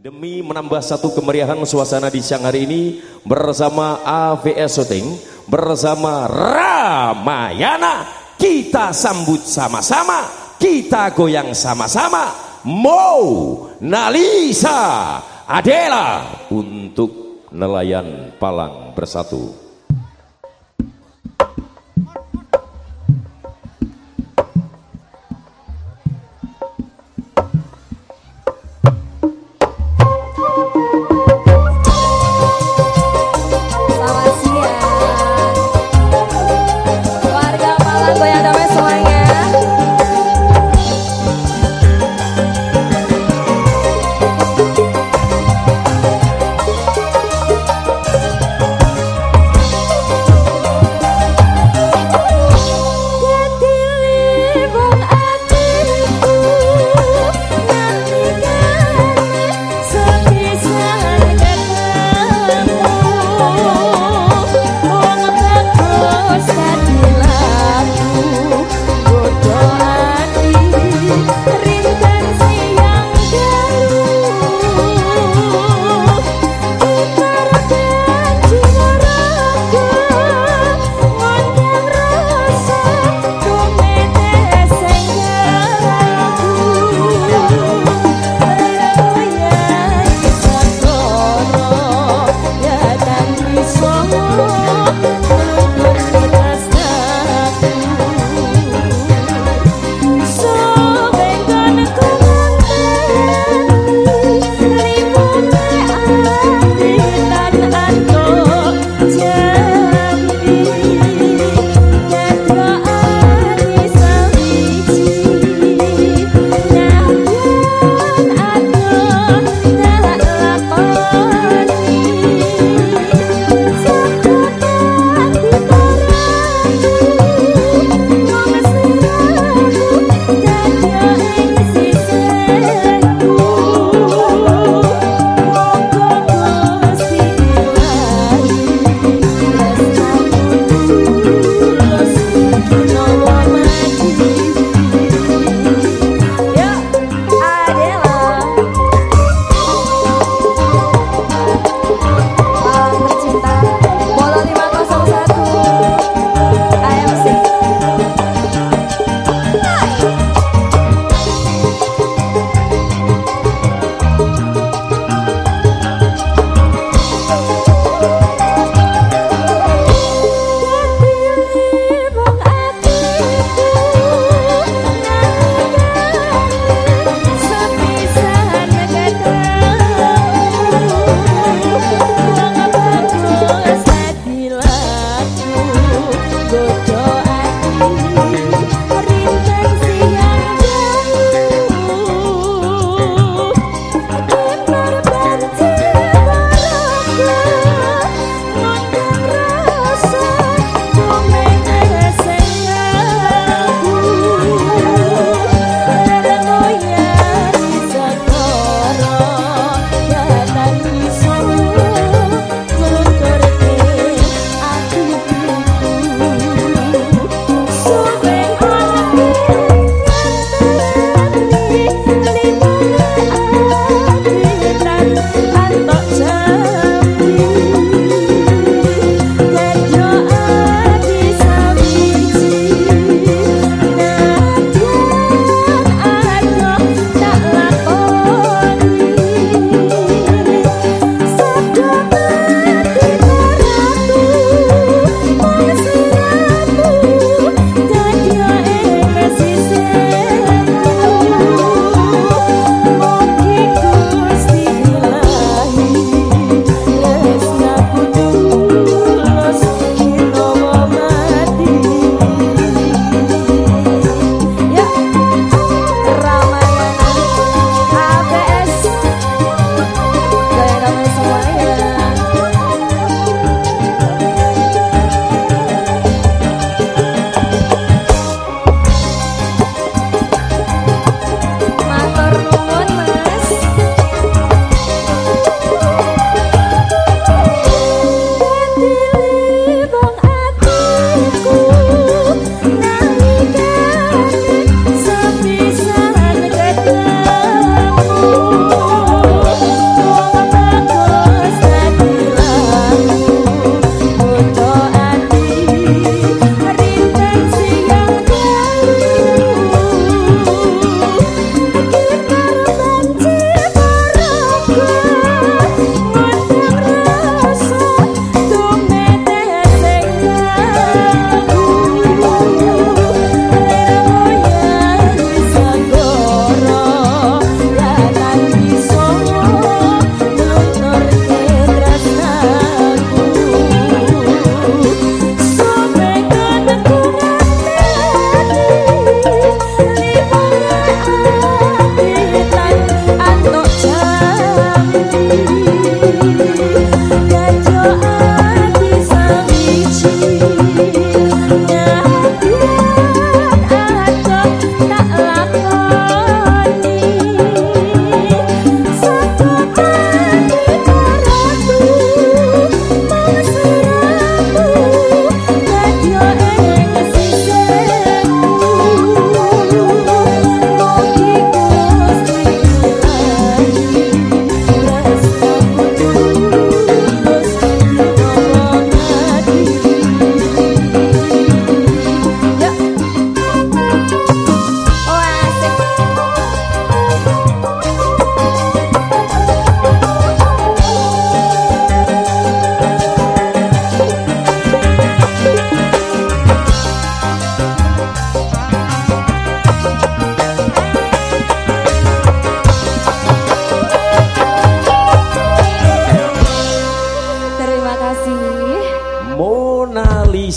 Demi menambah satu kemeriahan suasana di siang hari ini bersama AVS Shooting bersama Ramayana kita sambut sama-sama kita goyang sama-sama Mo Nalisa Adela untuk nelayan Palang bersatu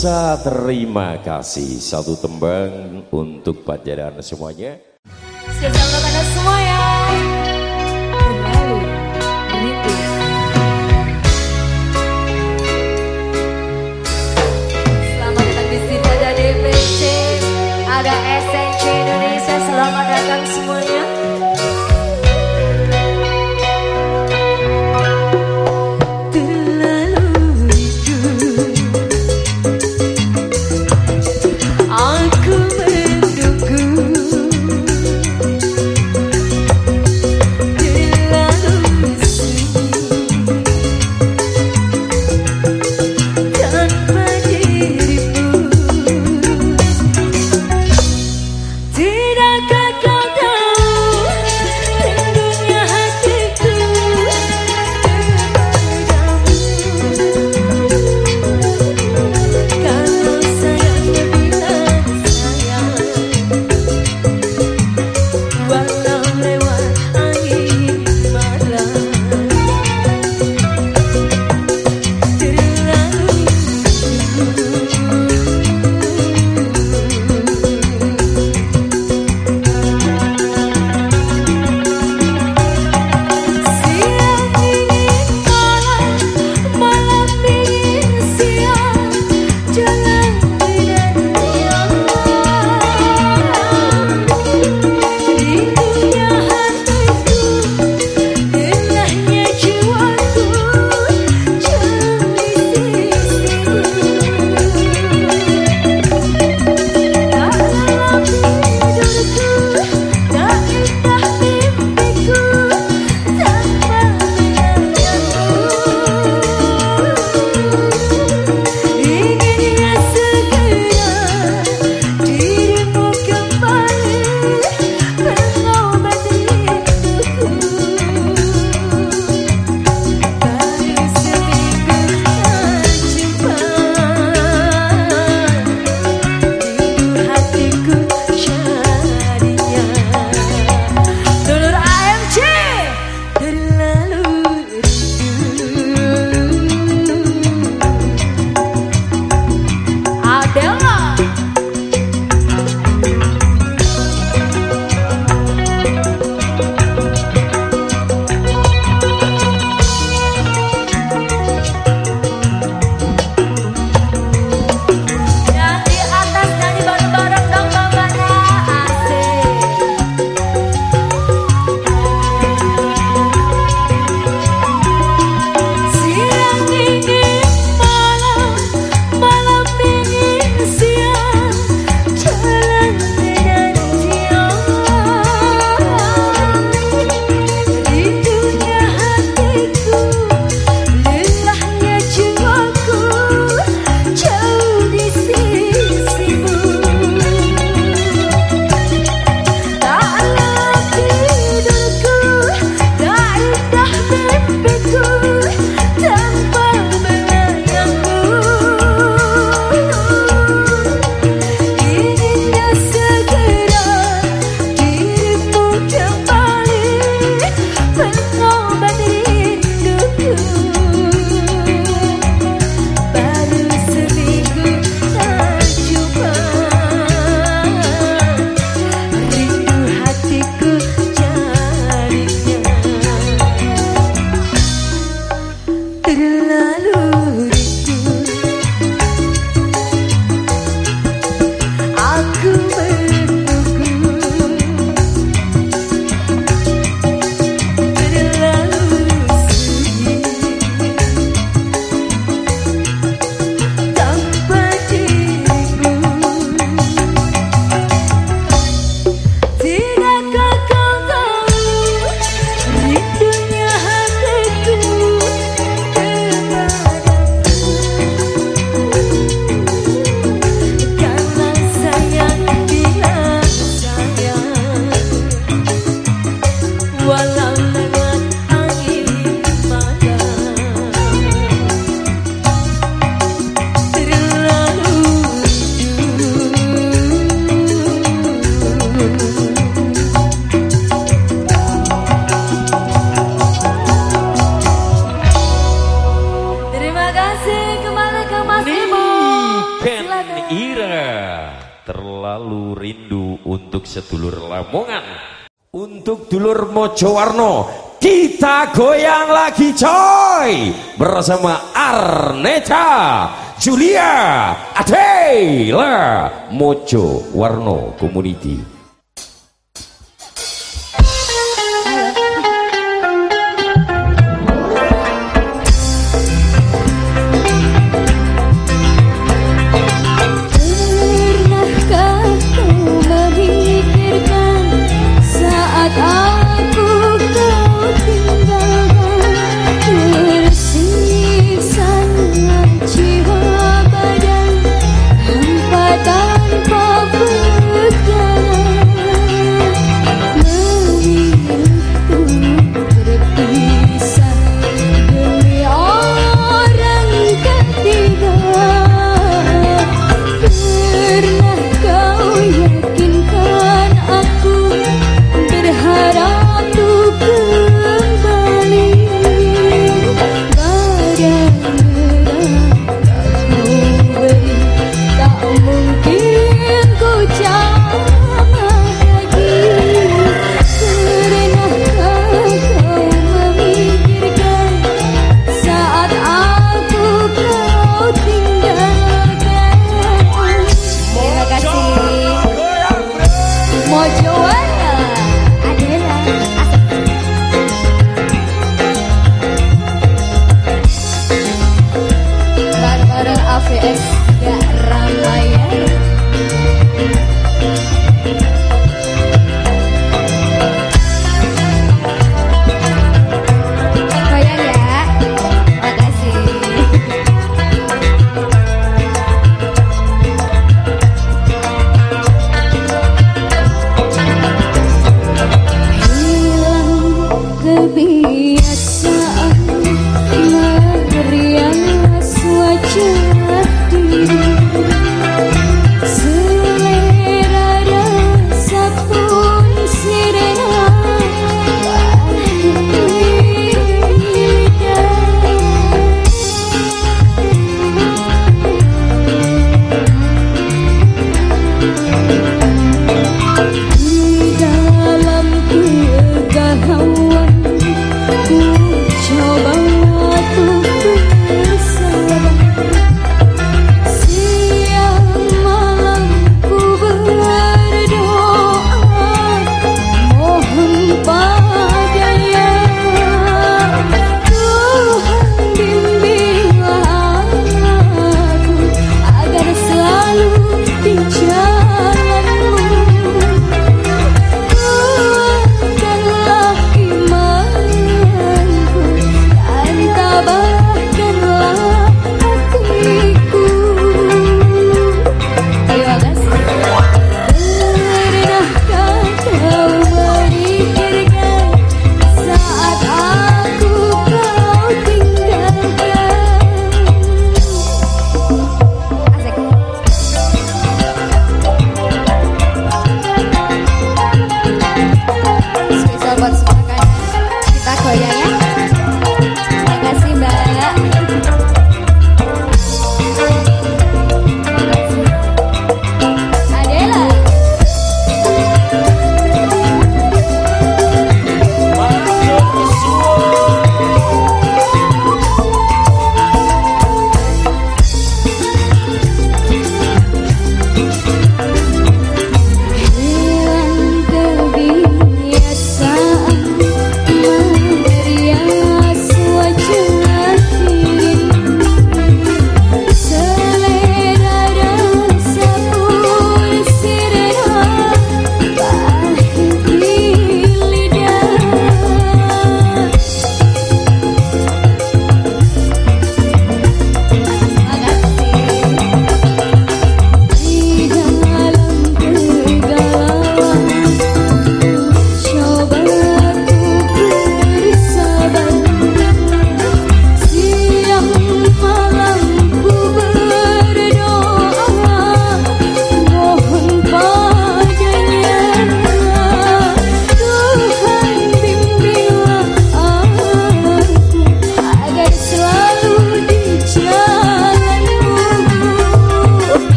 bisa terima kasih satu tembang untuk pelajaran semuanya. Anda semua ya. Terlalu rindu untuk sedulur Lamongan. Untuk dulur Mojowarno kita goyang lagi coy. Bersama Arneta Julia Adela Mojo Warno Community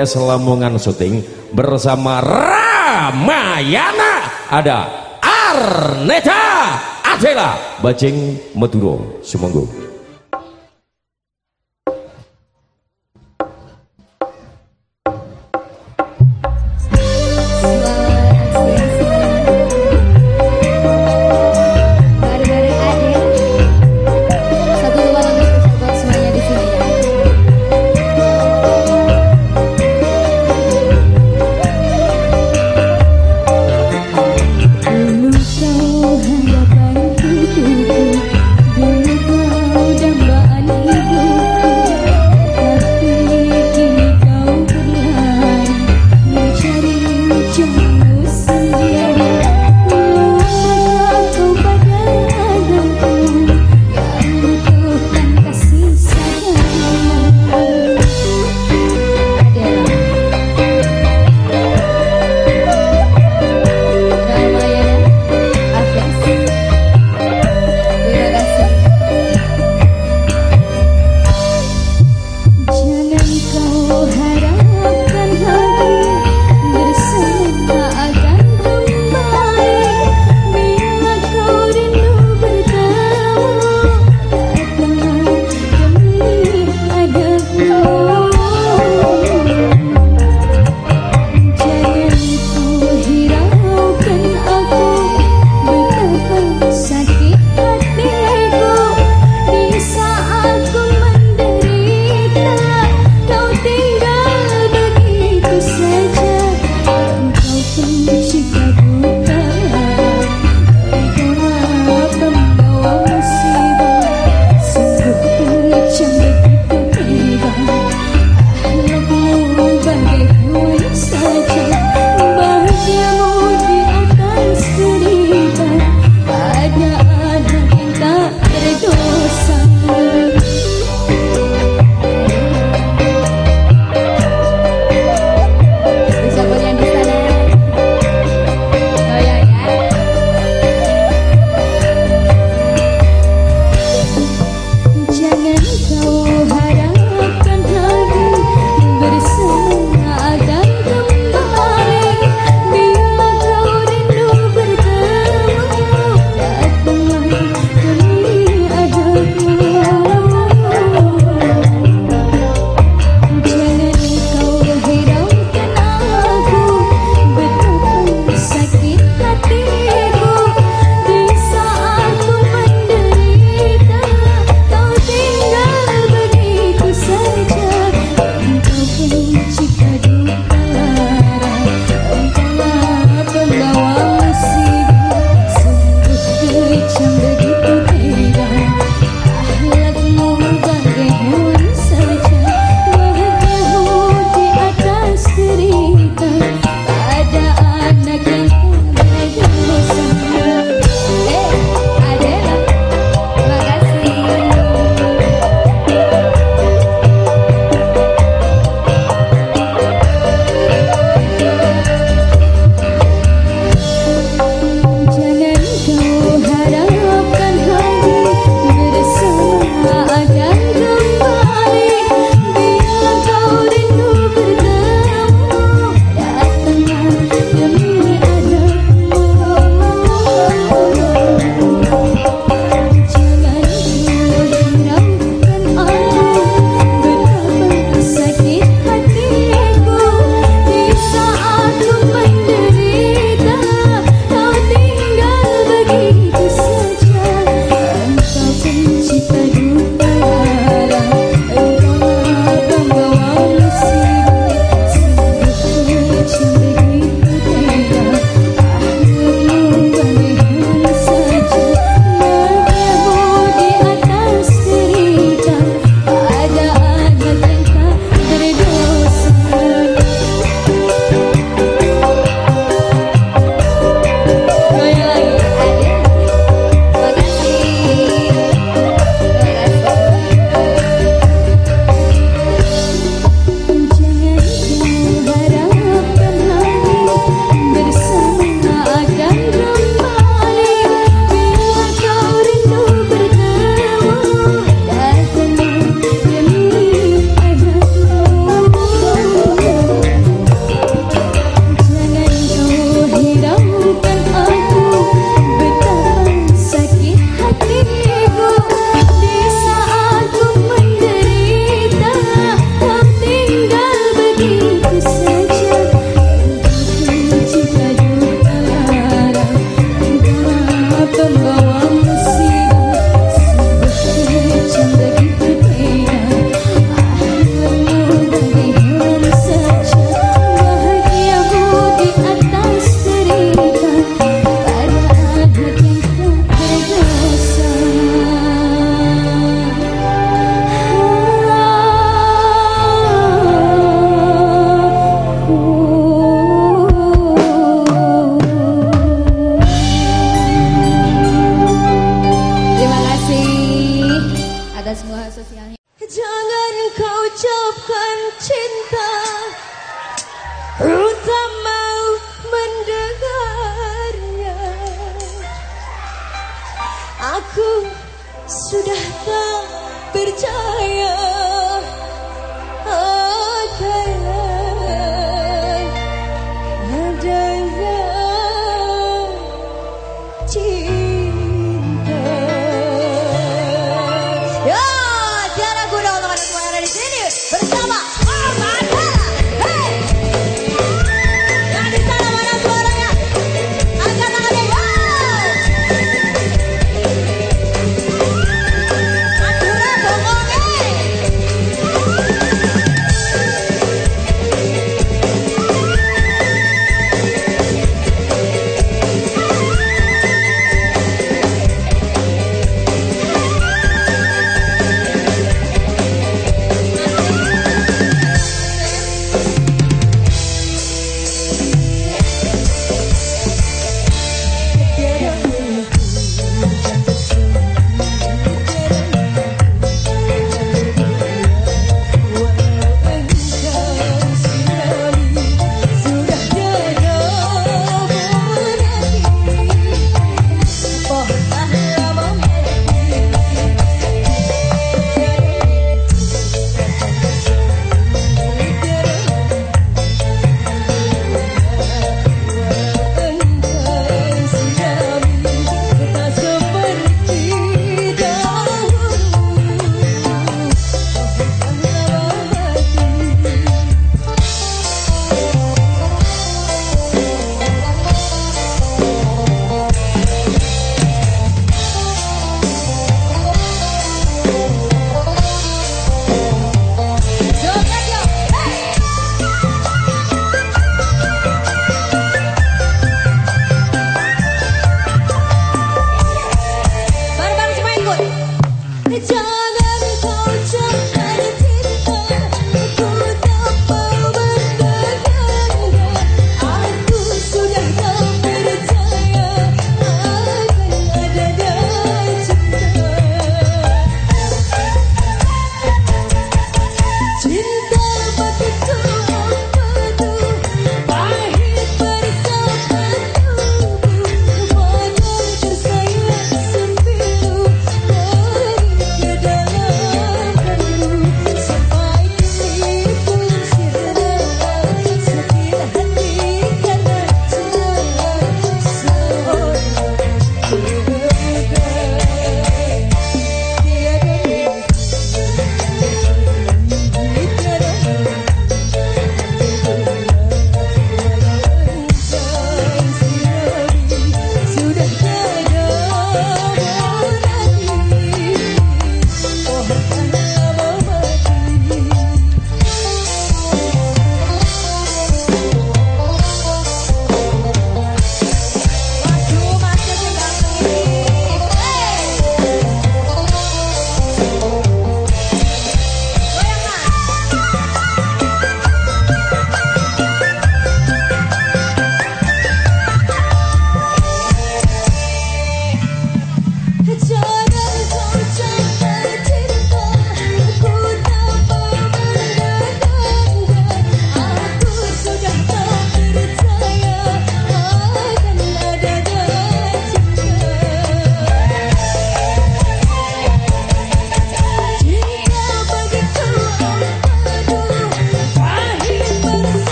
AVS Lamongan Syuting Bersama Ramayana. Ada Arneta Adela. Bajing Maduro Semonggo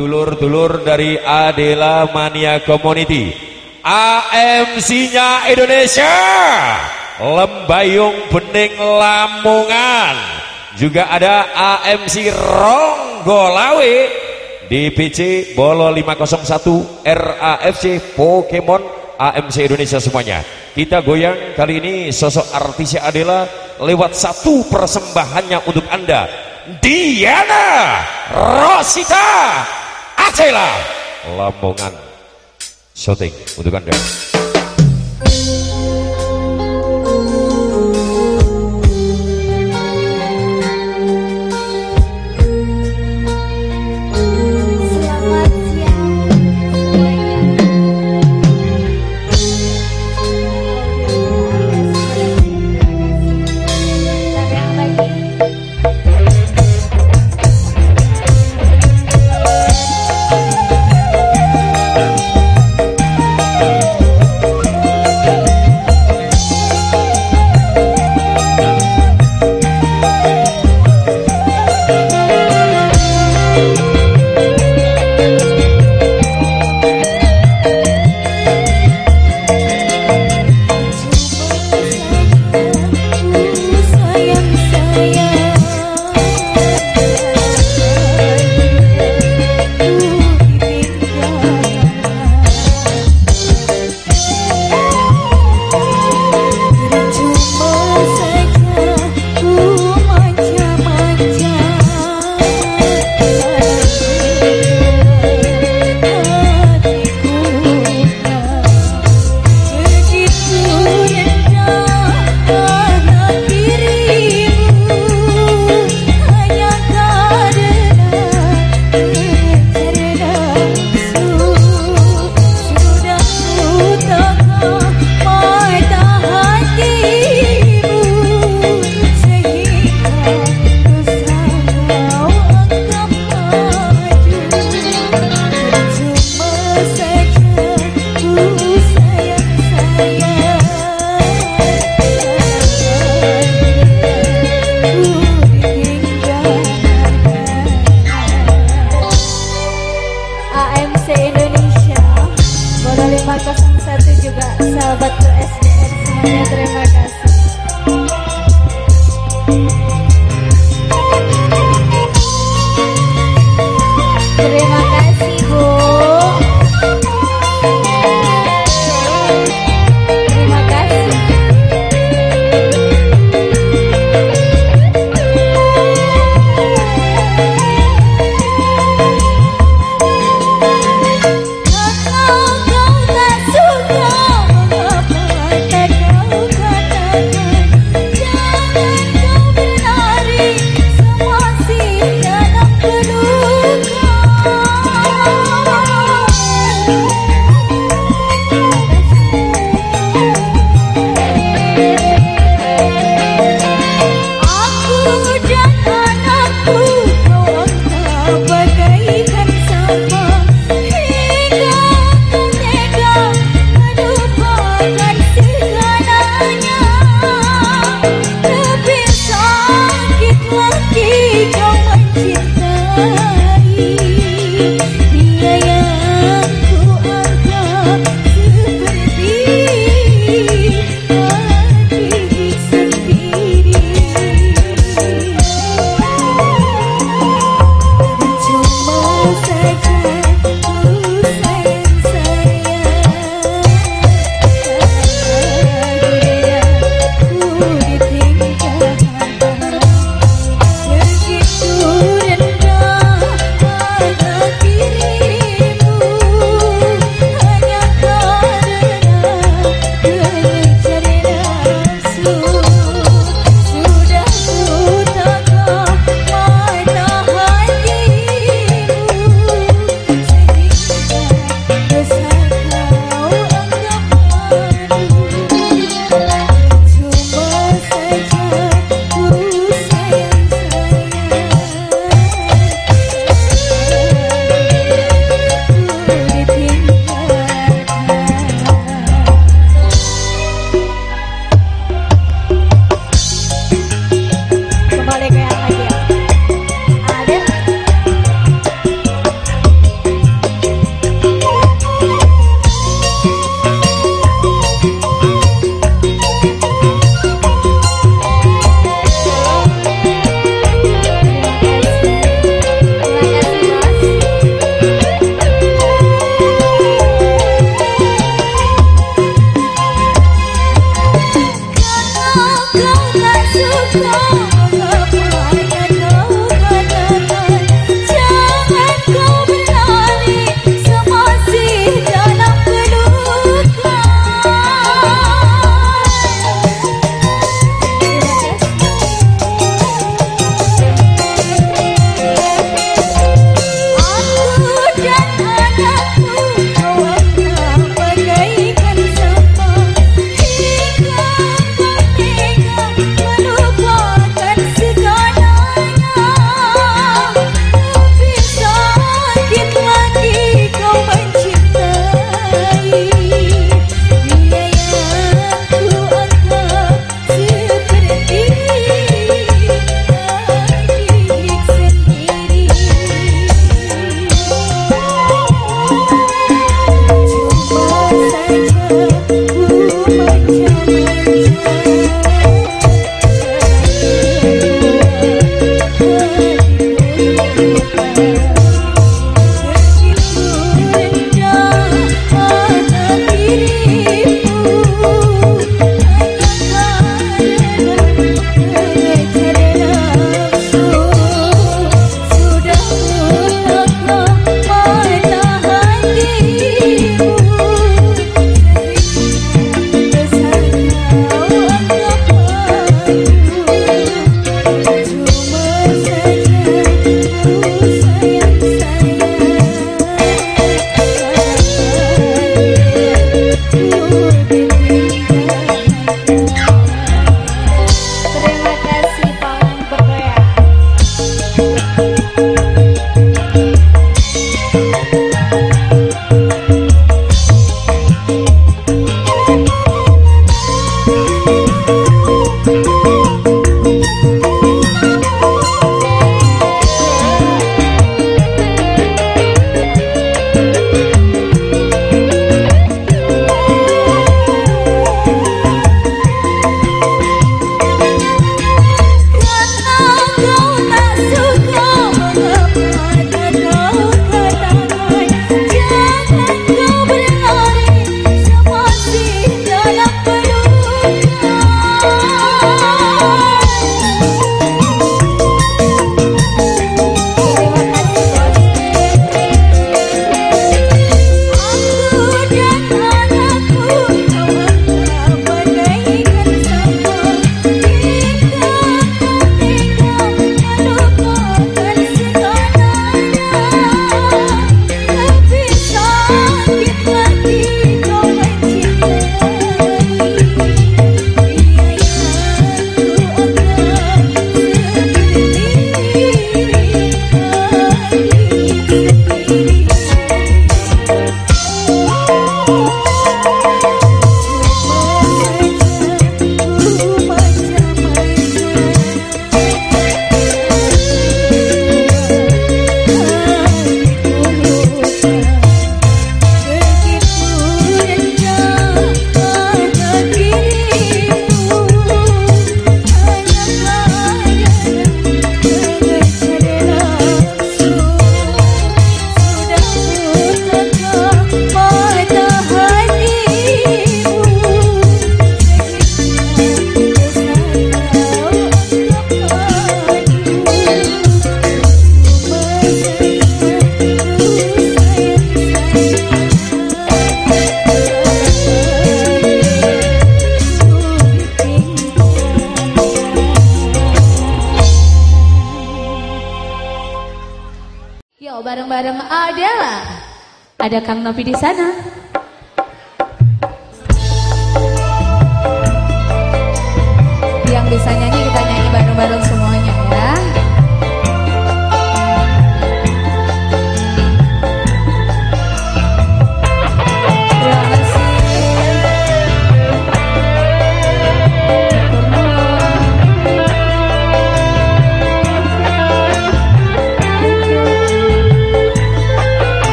dulur-dulur dari Adela Mania Community. AMC-nya Indonesia. Lembayung Bening Lamongan. Juga ada AMC Ronggolawe DPC Bolo 501 RAFC Pokemon AMC Indonesia semuanya. Kita goyang kali ini sosok artis Adela lewat satu persembahannya untuk anda. Diana Rosita Acela Lamongan syuting untuk anda Di sana.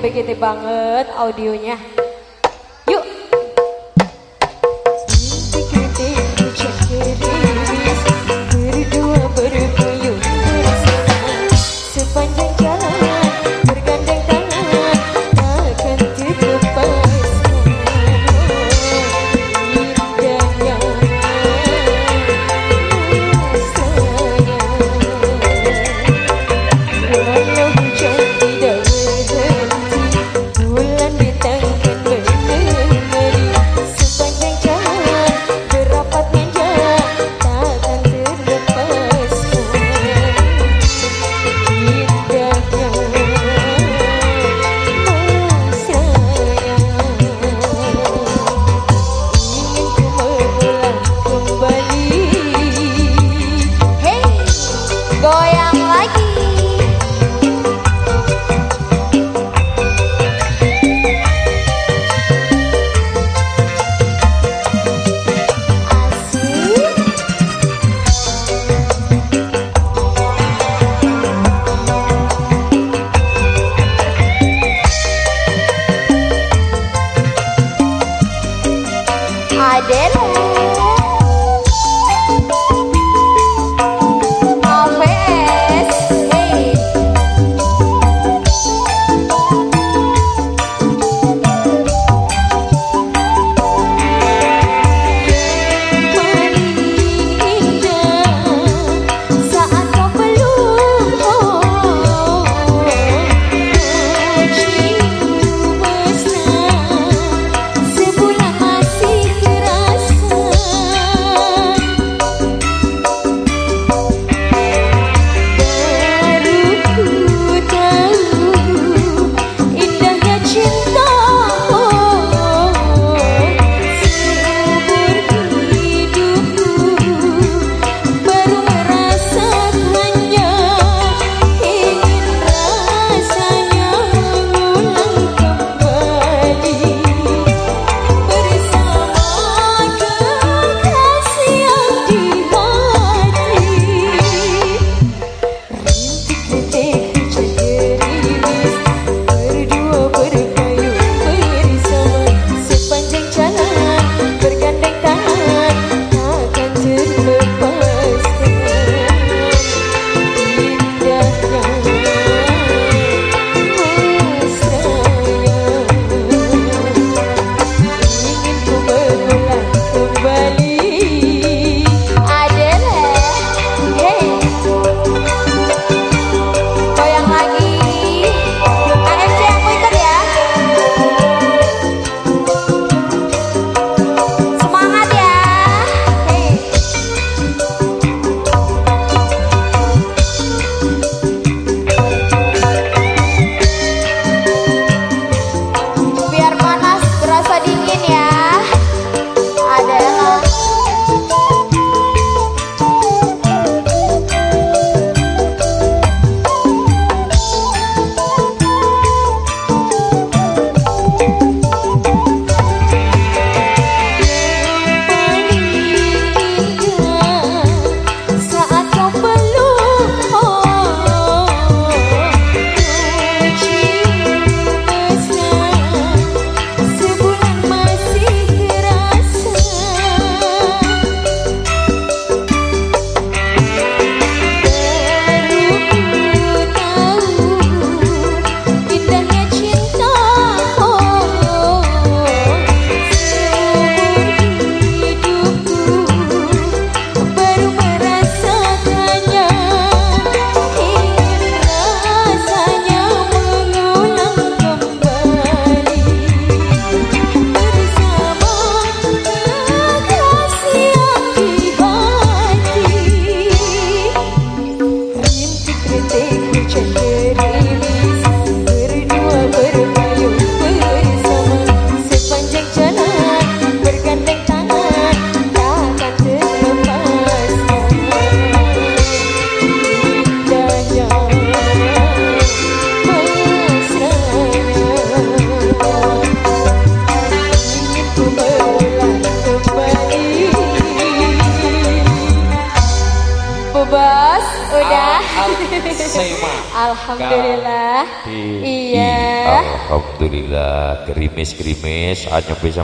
Begitu banget audionya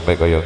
Peco yo.